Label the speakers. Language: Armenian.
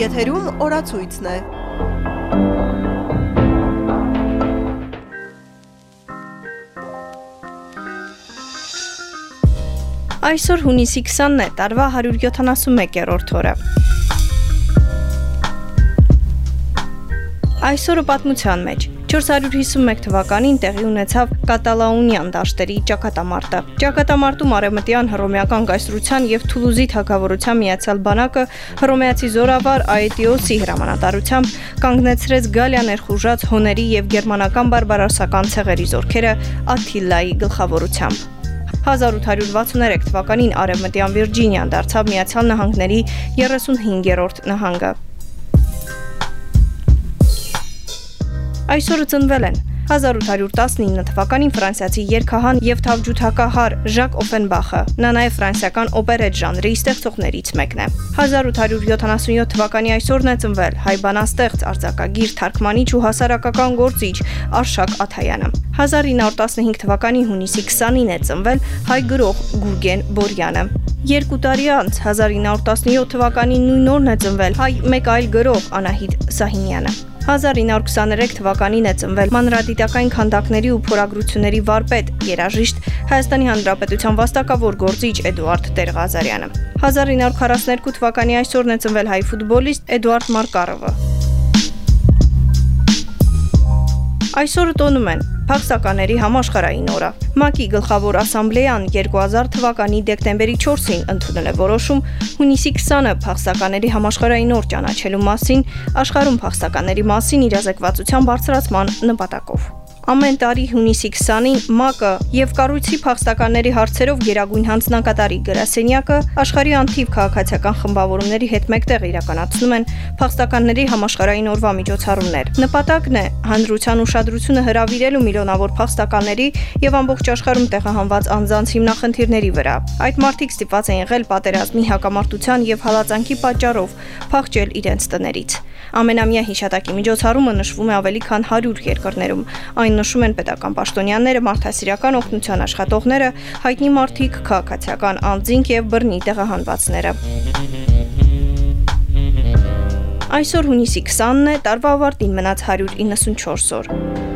Speaker 1: Եթերում օրացույցն է։
Speaker 2: Այսօր հունիսի 20-ն է, տարվա 171-րդ օրը։ Այսօրը պատմության մեջ 451 թվականին տեղի ունեցավ Կատալաունյան դաշտերի ճակատամարտը։ Ճակատամարտում արևմտյան հռոմեական գայսրության եւ Թուլուզի թագավորության միացյալ բանակը հռոմեացի զորավար Աետիոսի հրամանատարությամբ կանգնեցրեց Գալիա ներխուժած հոների եւ գերմանական բարբարոսական ցեղերի զորքերը Աթիլայի գլխավորությամբ։ 1863 թվականին Արևմտյան Վիրջինիան դարձավ Միացյալ Նահանգների 35-րդ նահանգը։ Այսօրը ծնվել են 1819 թվականին ֆրանսիացի երգահան եւ թավջութակահար Ժակ Օֆենբախը, նա նաեւ ֆրանսիական օպերետ ժանրի ստեղծողներից մեկն է։ 1877 թվականի այսօրն է ծնվել հայ բանաստեղծ, արձակագիր, թարգմանիչ ու հասարակական գործիչ Արշակ Աթայանը։ 1915 թվականի հունիսի 20-ին է ծնվել հայ գրող Գուրգեն Բորյանը։ Երկու տարի անց 1917 թվականի նույն օրն է ծնվել հայ մեկ այլ գրող Անահիտ Սահինյանը։ 1923 թվականին է ծնվել մանրադիտական քանդակների ու փորագրությունների վարպետ, երաժիշտ Հայաստանի Հանրապետության վաստակավոր գործիչ Էդուարդ Տեր-Ղազարյանը։ 1942 թվականի այսօրն է ծնվել հայ ֆուտբոլիստ Էդուարդ Մարկարովը։ Այսօրը տոնում են Փախստականների համաշխարհային օրը։ ՄԱԿ-ի գլխավոր ասամբլեան 2000 թվականի դեկտեմբերի 4-ին ընդունել է որոշում հունիսի 20-ը փախստականների համաշխարհային օր ճանաչելու մասին աշխարհում փախստականների մասին իրազեկվածության բարձրացման նպատակով։ Ամեն տարի հունիսի 20-ին ՄԱԿ-ը եւ կառույցի փախստականների հարցերով Գերագույն հանձնակատարի գրասենյակը աշխարհի անթիվ քաղաքացիական խմբավորումների հետ մեկտեղ իրականացնում են փախստականների համաշխարհային օրվա միջոցառումներ։ Նպատակն է հանրության ուշադրությունը հրավիրելու միլիոնավոր փախստականների եւ ամբողջ աշխարհում տեղահանված անձանց հիմնախնդիրների վրա։ Այդ մարդիկ ստիպված են եղել պատերազմի հակամարտության եւ հալածանքի պատճառով փախչել իրենց տներից։ Ամենամյա հիշատակի միջոցառումը նշվում է ավելի քան 100 երկրներում։ Այն նշում են պետական պաշտոնյաները, մարդասիրական օգնության աշխատողները, հայտնի մարդիկ, քաղաքացիական անձինք եւ բռնի տեղահանվածները։ Այսօր հունիսի 20-ն է, տարվա ավարտին մնաց 194 օր։